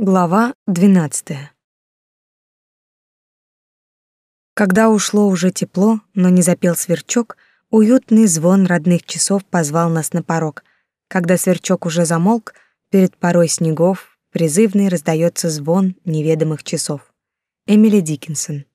Глава 12. Когда ушло уже тепло, но не запел сверчок, уютный звон родных часов позвал нас на порог. Когда сверчок уже замолк, перед порой снегов призывный раздается звон неведомых часов. Эмили Диккенсон.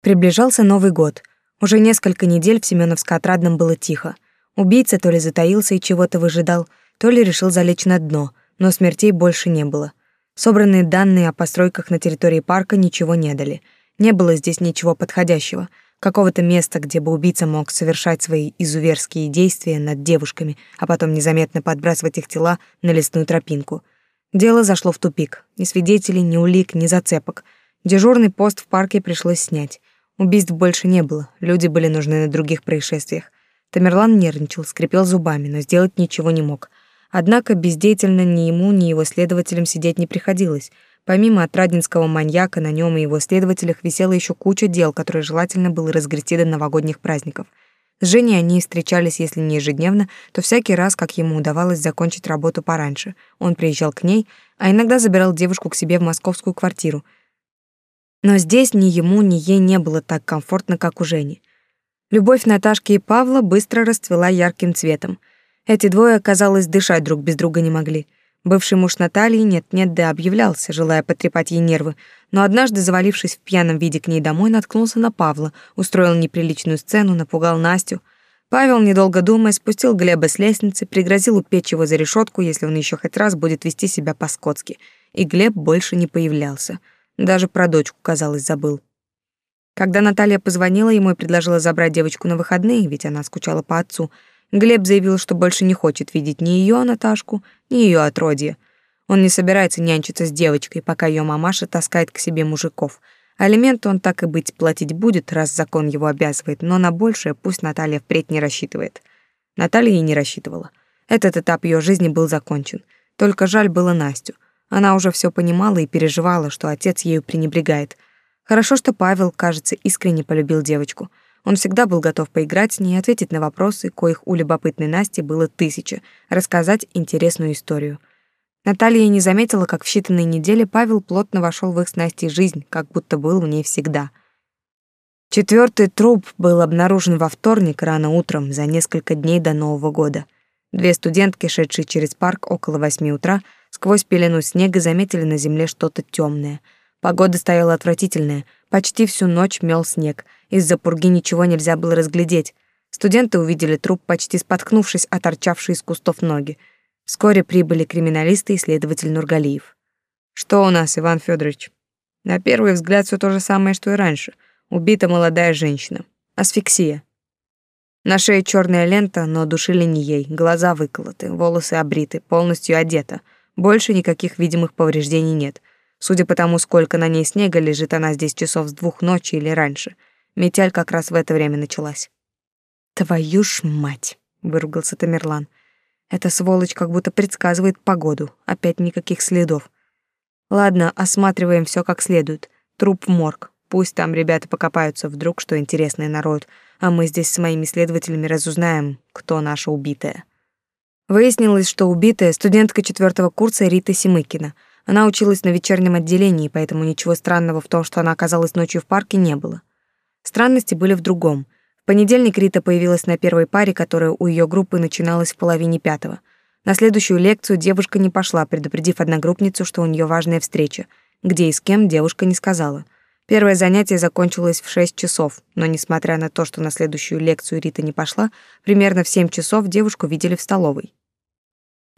Приближался Новый год. Уже несколько недель в Семёновско-Отрадном было тихо. Убийца то ли затаился и чего-то выжидал, то ли решил залечь на дно, но смертей больше не было. Собранные данные о постройках на территории парка ничего не дали. Не было здесь ничего подходящего, какого-то места, где бы убийца мог совершать свои изуверские действия над девушками, а потом незаметно подбрасывать их тела на лесную тропинку. Дело зашло в тупик. Ни свидетелей, ни улик, ни зацепок. Дежурный пост в парке пришлось снять. Убийств больше не было, люди были нужны на других происшествиях. Тамерлан нервничал, скрипел зубами, но сделать ничего не мог. Однако бездеятельно ни ему, ни его следователям сидеть не приходилось. Помимо отрадинского маньяка, на нем и его следователях висела еще куча дел, которые желательно было разгрести до новогодних праздников. С Женей они встречались, если не ежедневно, то всякий раз, как ему удавалось закончить работу пораньше. Он приезжал к ней, а иногда забирал девушку к себе в московскую квартиру. Но здесь ни ему, ни ей не было так комфортно, как у Жени. Любовь Наташки и Павла быстро расцвела ярким цветом. Эти двое, казалось, дышать друг без друга не могли. Бывший муж Натальи нет-нет да объявлялся, желая потрепать ей нервы, но однажды, завалившись в пьяном виде к ней домой, наткнулся на Павла, устроил неприличную сцену, напугал Настю. Павел, недолго думая, спустил Глеба с лестницы, пригрозил упечь его за решетку, если он еще хоть раз будет вести себя по-скотски. И Глеб больше не появлялся. Даже про дочку, казалось, забыл. Когда Наталья позвонила ему и предложила забрать девочку на выходные, ведь она скучала по отцу, Глеб заявил, что больше не хочет видеть ни ее Наташку, ни ее отродье. Он не собирается нянчиться с девочкой, пока ее мамаша таскает к себе мужиков. Алименты он так и быть платить будет, раз закон его обязывает, но на большее пусть Наталья впредь не рассчитывает. Наталья и не рассчитывала. Этот этап ее жизни был закончен. Только жаль было Настю. Она уже все понимала и переживала, что отец ею пренебрегает. Хорошо, что Павел, кажется, искренне полюбил девочку — он всегда был готов поиграть с ней, ответить на вопросы, коих у любопытной Насти было тысяча, рассказать интересную историю. Наталья не заметила, как в считанные недели Павел плотно вошел в их с Настей жизнь, как будто был в ней всегда. Четвертый труп был обнаружен во вторник рано утром, за несколько дней до Нового года. Две студентки, шедшие через парк около восьми утра, сквозь пелену снега заметили на земле что-то темное. Погода стояла отвратительная, почти всю ночь мел снег — из-за пурги ничего нельзя было разглядеть. Студенты увидели труп, почти споткнувшись о торчавшие из кустов ноги. Вскоре прибыли криминалисты и следователь Нургалиев. Что у нас, Иван Федорович? На первый взгляд все то же самое, что и раньше. Убита молодая женщина. Асфиксия. На шее черная лента, но душили не ей. Глаза выколоты, волосы обриты, полностью одета. Больше никаких видимых повреждений нет. Судя по тому, сколько на ней снега лежит она здесь часов с двух ночи или раньше — Метель как раз в это время началась. «Твою ж мать!» — выругался Тамерлан. «Эта сволочь как будто предсказывает погоду. Опять никаких следов. Ладно, осматриваем все как следует. Труп в морг. Пусть там ребята покопаются, вдруг что интересное народ, а мы здесь с моими следователями разузнаем, кто наша убитая». Выяснилось, что убитая студентка четвертого курса Рита Семыкина. Она училась на вечернем отделении, поэтому ничего странного в том, что она оказалась ночью в парке, не было. Странности были в другом. В понедельник Рита появилась на первой паре, которая у ее группы начиналась в половине пятого. На следующую лекцию девушка не пошла, предупредив одногруппницу, что у нее важная встреча. Где и с кем, девушка не сказала. Первое занятие закончилось в 6 часов, но несмотря на то, что на следующую лекцию Рита не пошла, примерно в 7 часов девушку видели в столовой.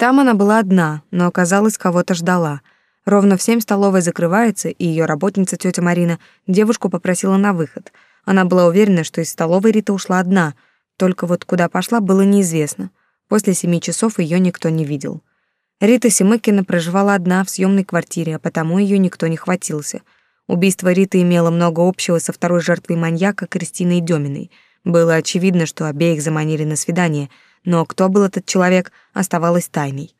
Там она была одна, но оказалось, кого-то ждала. Ровно в 7 столовая закрывается, и ее работница тетя Марина девушку попросила на выход — она была уверена, что из столовой Рита ушла одна, только вот куда пошла, было неизвестно. После семи часов ее никто не видел. Рита Семыкина проживала одна в съемной квартире, а потому ее никто не хватился. Убийство Риты имело много общего со второй жертвой маньяка Кристиной Деминой. Было очевидно, что обеих заманили на свидание, но кто был этот человек, оставалось тайной.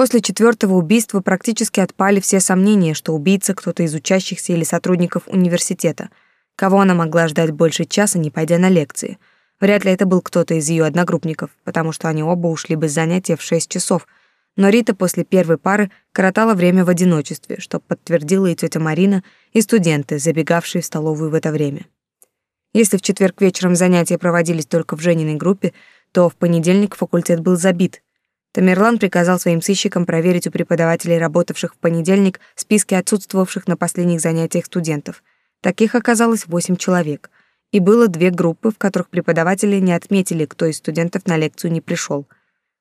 После четвертого убийства практически отпали все сомнения, что убийца кто-то из учащихся или сотрудников университета — Кого она могла ждать больше часа, не пойдя на лекции? Вряд ли это был кто-то из ее одногруппников, потому что они оба ушли без занятия в шесть часов. но Рита после первой пары коротала время в одиночестве, что подтвердила и тетя Марина, и студенты, забегавшие в столовую в это время. Если в четверг вечером занятия проводились только в Жениной группе, то в понедельник факультет был забит. Тамерлан приказал своим сыщикам проверить у преподавателей, работавших в понедельник, списки отсутствовавших на последних занятиях студентов. Таких оказалось восемь человек. И было две группы, в которых преподаватели не отметили, кто из студентов на лекцию не пришел.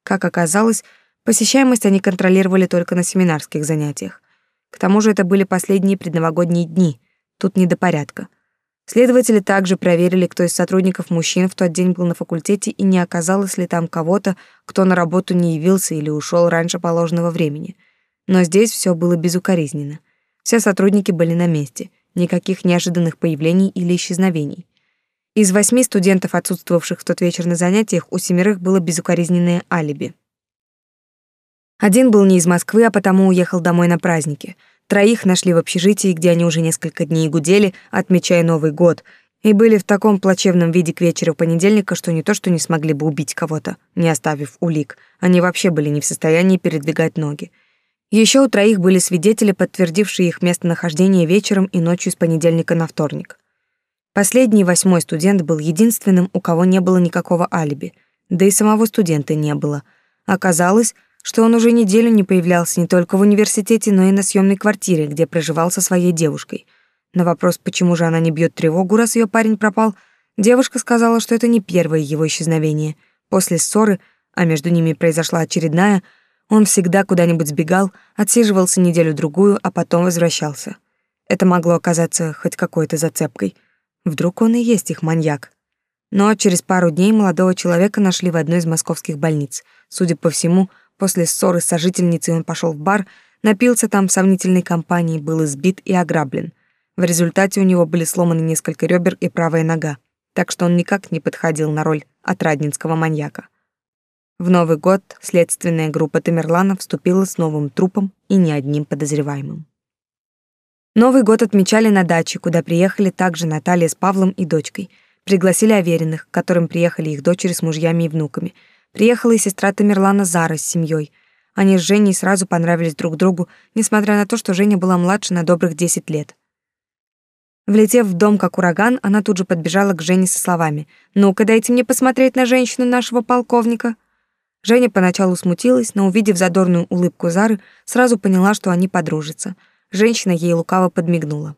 Как оказалось, посещаемость они контролировали только на семинарских занятиях. К тому же это были последние предновогодние дни. Тут не до порядка. Следователи также проверили, кто из сотрудников мужчин в тот день был на факультете и не оказалось ли там кого-то, кто на работу не явился или ушел раньше положенного времени. Но здесь все было безукоризненно. Все сотрудники были на месте, никаких неожиданных появлений или исчезновений. Из восьми студентов, отсутствовавших в тот вечер на занятиях, у семерых было безукоризненное алиби. Один был не из Москвы, а потому уехал домой на праздники — Троих нашли в общежитии, где они уже несколько дней гудели, отмечая Новый год, и были в таком плачевном виде к вечеру понедельника, что не то что не смогли бы убить кого-то, не оставив улик, они вообще были не в состоянии передвигать ноги. Еще у троих были свидетели, подтвердившие их местонахождение вечером и ночью с понедельника на вторник. Последний, восьмой студент был единственным, у кого не было никакого алиби, да и самого студента не было. Оказалось, что он уже неделю не появлялся не только в университете, но и на съемной квартире, где проживал со своей девушкой. На вопрос, почему же она не бьет тревогу, раз ее парень пропал, девушка сказала, что это не первое его исчезновение. После ссоры, а между ними произошла очередная, он всегда куда-нибудь сбегал, отсиживался неделю-другую, а потом возвращался. Это могло оказаться хоть какой-то зацепкой. Вдруг он и есть их маньяк. Но через пару дней молодого человека нашли в одной из московских больниц. Судя по всему, После ссоры с сожительницей он пошел в бар, напился там в сомнительной компании, был избит и ограблен. В результате у него были сломаны несколько ребер и правая нога, так что он никак не подходил на роль отраднинского маньяка. В Новый год следственная группа Тамерлана вступила с новым трупом и не одним подозреваемым. Новый год отмечали на даче, куда приехали также Наталья с Павлом и дочкой. Пригласили Авериных, к которым приехали их дочери с мужьями и внуками — Приехала и сестра Тамерлана Зара с семьей. Они с Женей сразу понравились друг другу, несмотря на то, что Женя была младше на добрых 10 лет. Влетев в дом как ураган, она тут же подбежала к Жене со словами «Ну-ка, дайте мне посмотреть на женщину нашего полковника». Женя поначалу смутилась, но, увидев задорную улыбку Зары, сразу поняла, что они подружатся. Женщина ей лукаво подмигнула.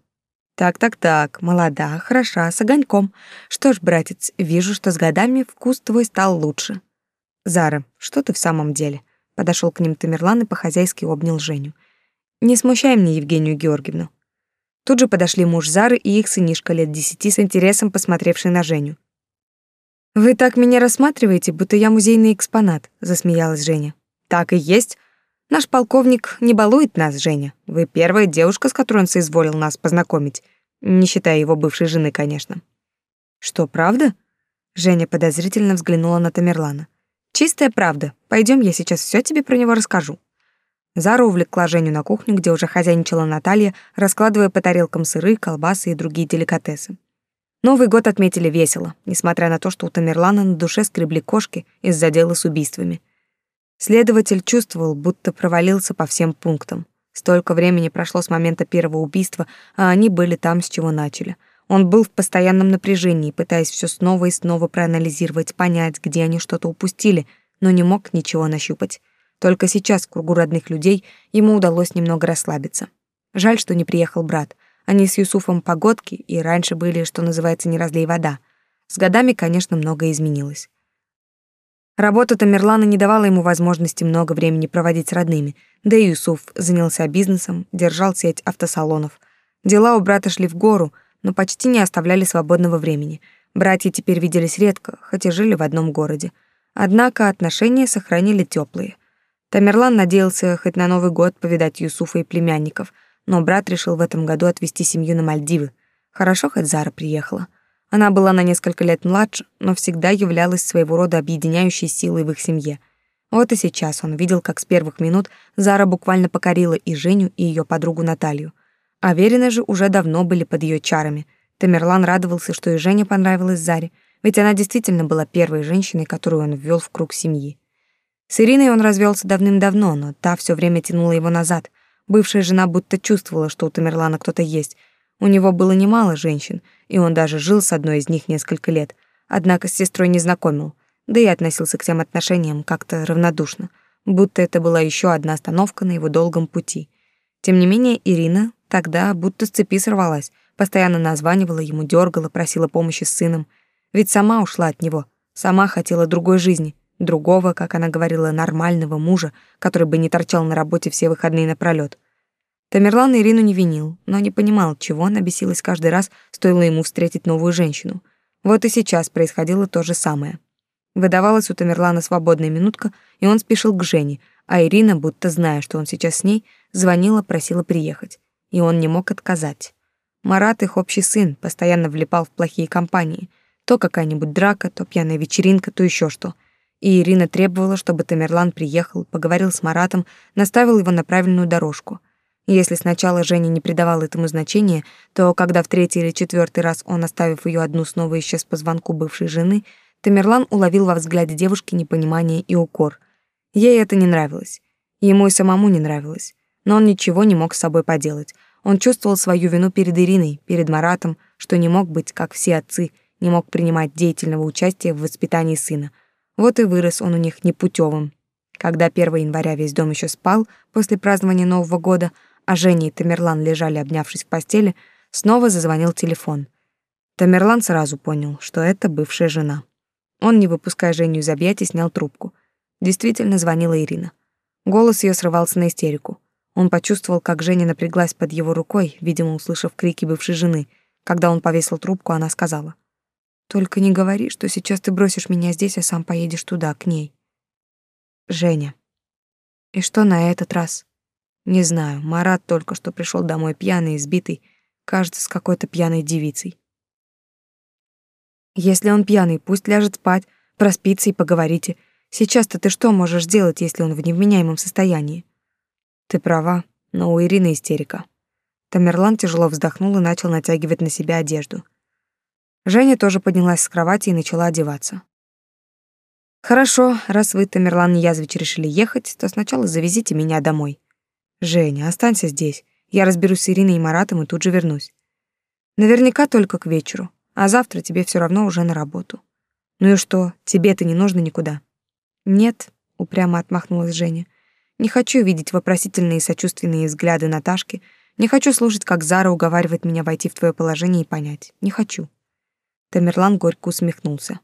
«Так-так-так, молода, хороша, с огоньком. Что ж, братец, вижу, что с годами вкус твой стал лучше». Зара, что ты в самом деле? Подошел к ним Тамерлан и по-хозяйски обнял Женю. Не смущай мне Евгению Георгиевну. Тут же подошли муж Зары и их сынишка лет десяти с интересом посмотревший на Женю. Вы так меня рассматриваете, будто я музейный экспонат, засмеялась Женя. Так и есть. Наш полковник не балует нас, Женя. Вы первая девушка, с которой он соизволил нас познакомить, не считая его бывшей жены, конечно. Что, правда? Женя подозрительно взглянула на Тамерлана. Чистая правда. Пойдем, я сейчас все тебе про него расскажу. Зара увлекла Женю на кухню, где уже хозяйничала Наталья, раскладывая по тарелкам сыры, колбасы и другие деликатесы. Новый год отметили весело, несмотря на то, что у Тамерлана на душе скребли кошки из-за дела с убийствами. Следователь чувствовал, будто провалился по всем пунктам. Столько времени прошло с момента первого убийства, а они были там, с чего начали — он был в постоянном напряжении, пытаясь все снова и снова проанализировать, понять, где они что-то упустили, но не мог ничего нащупать. Только сейчас в кругу родных людей ему удалось немного расслабиться. Жаль, что не приехал брат. Они с Юсуфом погодки и раньше были, что называется, не разлей вода. С годами, конечно, многое изменилось. Работа Тамерлана не давала ему возможности много времени проводить с родными, да и Юсуф занялся бизнесом, держал сеть автосалонов. Дела у брата шли в гору — но почти не оставляли свободного времени. Братья теперь виделись редко, хоть и жили в одном городе. Однако отношения сохранили теплые. Тамерлан надеялся хоть на Новый год повидать Юсуфа и племянников, но брат решил в этом году отвезти семью на Мальдивы. Хорошо, хоть Зара приехала. Она была на несколько лет младше, но всегда являлась своего рода объединяющей силой в их семье. Вот и сейчас он видел, как с первых минут Зара буквально покорила и Женю, и ее подругу Наталью. Аверины же уже давно были под ее чарами. Тамерлан радовался, что и Женя понравилась Заре, ведь она действительно была первой женщиной, которую он ввел в круг семьи. С Ириной он развелся давным-давно, но та все время тянула его назад. Бывшая жена будто чувствовала, что у Тамерлана кто-то есть. У него было немало женщин, и он даже жил с одной из них несколько лет, однако с сестрой не знакомил, да и относился к тем отношениям как-то равнодушно, будто это была еще одна остановка на его долгом пути. Тем не менее, Ирина тогда будто с цепи сорвалась, постоянно названивала ему, дергала, просила помощи с сыном, ведь сама ушла от него, сама хотела другой жизни, другого, как она говорила, нормального мужа, который бы не торчал на работе все выходные напролёт. Тамерлан Ирину не винил, но не понимал, чего она бесилась каждый раз, стоило ему встретить новую женщину. Вот и сейчас происходило то же самое. Выдавалась у Тамерлана свободная минутка, и он спешил к Жене, а Ирина, будто зная, что он сейчас с ней, звонила, просила приехать. И он не мог отказать. Марат, их общий сын, постоянно влипал в плохие компании. То какая-нибудь драка, то пьяная вечеринка, то еще что — и Ирина требовала, чтобы Тамерлан приехал, поговорил с Маратом, наставил его на правильную дорожку. Если сначала Женя не придавал этому значения, то когда в третий или четвертый раз он, оставив ее одну, снова исчез по звонку бывшей жены, Тамерлан уловил во взгляде девушки непонимание и укор. Ей это не нравилось. Ему и самому не нравилось. Но он ничего не мог с собой поделать. Он чувствовал свою вину перед Ириной, перед Маратом, что не мог быть, как все отцы, не мог принимать деятельного участия в воспитании сына — вот и вырос он у них непутевым. Когда 1 января весь дом еще спал после празднования Нового года, а Женя и Тамерлан лежали, обнявшись в постели, снова зазвонил телефон. Тамерлан сразу понял, что это бывшая жена. Он, не выпуская Женю из объятий, снял трубку. Действительно звонила Ирина. Голос ее срывался на истерику. Он почувствовал, как Женя напряглась под его рукой, видимо, услышав крики бывшей жены. Когда он повесил трубку, она сказала: только не говори, что сейчас ты бросишь меня здесь, а сам поедешь туда, к ней. Женя. И что на этот раз? Не знаю. Марат только что пришел домой пьяный, избитый, кажется, с какой-то пьяной девицей. Если он пьяный, пусть ляжет спать, проспится и поговорите. Сейчас-то ты что можешь сделать, если он в невменяемом состоянии? Ты права, но у Ирины истерика. Тамерлан тяжело вздохнул и начал натягивать на себя одежду. Женя тоже поднялась с кровати и начала одеваться. «Хорошо, раз вы, Тамерлан Язович, решили ехать, то сначала завезите меня домой. Женя, останься здесь. Я разберусь с Ириной и Маратом и тут же вернусь. Наверняка только к вечеру, а завтра тебе все равно уже на работу. Ну и что, тебе-то не нужно никуда?» «Нет», — упрямо отмахнулась Женя. «Не хочу видеть вопросительные и сочувственные взгляды Наташки, не хочу слушать, как Зара уговаривает меня войти в твое положение и понять. Не хочу». Тамерлан горько усмехнулся.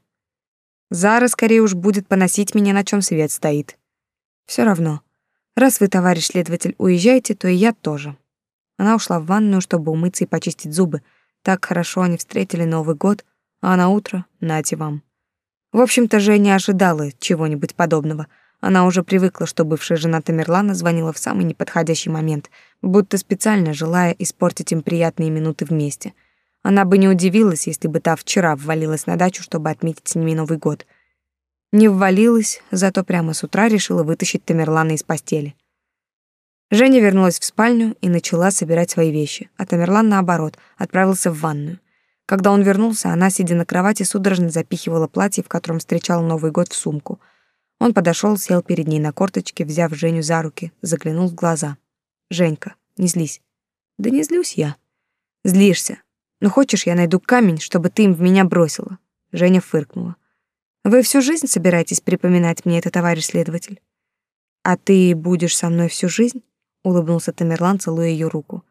Зара скорее уж будет поносить меня, на чем свет стоит. Все равно. Раз вы, товарищ следователь, уезжаете, то и я тоже. Она ушла в ванную, чтобы умыться и почистить зубы. Так хорошо они встретили Новый год, а на утро нате вам. В общем-то, Женя ожидала чего-нибудь подобного. Она уже привыкла, что бывшая жена Тамерлана звонила в самый неподходящий момент, будто специально желая испортить им приятные минуты вместе — она бы не удивилась, если бы та вчера ввалилась на дачу, чтобы отметить с ними Новый год. Не ввалилась, зато прямо с утра решила вытащить Тамерлана из постели. Женя вернулась в спальню и начала собирать свои вещи, а Тамерлан, наоборот, отправился в ванную. Когда он вернулся, она, сидя на кровати, судорожно запихивала платье, в котором встречал Новый год, в сумку. Он подошел, сел перед ней на корточке, взяв Женю за руки, заглянул в глаза. «Женька, не злись». «Да не злюсь я». «Злишься. Ну хочешь, я найду камень, чтобы ты им в меня бросила?» Женя фыркнула. «Вы всю жизнь собираетесь припоминать мне это, товарищ следователь?» «А ты будешь со мной всю жизнь?» — улыбнулся Тамерлан, целуя ее руку.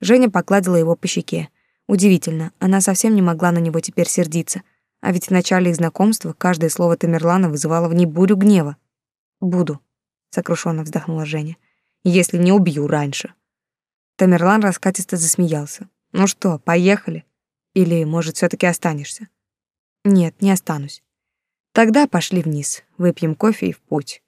Женя погладила его по щеке. Удивительно, она совсем не могла на него теперь сердиться, а ведь в начале их знакомства каждое слово Тамерлана вызывало в ней бурю гнева. «Буду», — сокрушенно вздохнула Женя, — «если не убью раньше». Тамерлан раскатисто засмеялся. Ну что, поехали? Или, может, все таки останешься? Нет, не останусь. Тогда пошли вниз, выпьем кофе и в путь.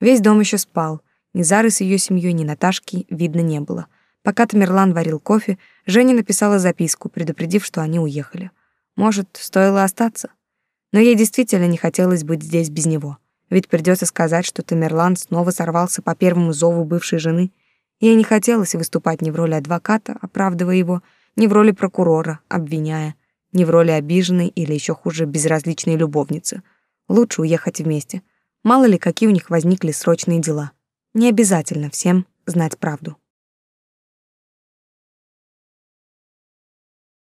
Весь дом еще спал. Ни Зары с ее семьей, ни Наташки видно не было. Пока Тамерлан варил кофе, Женя написала записку, предупредив, что они уехали. Может, стоило остаться? Но ей действительно не хотелось быть здесь без него. Ведь придется сказать, что Тамерлан снова сорвался по первому зову бывшей жены — Ей не хотелось выступать ни в роли адвоката, оправдывая его, ни в роли прокурора, обвиняя, ни в роли обиженной или еще хуже безразличной любовницы. Лучше уехать вместе. Мало ли, какие у них возникли срочные дела. Не обязательно всем знать правду.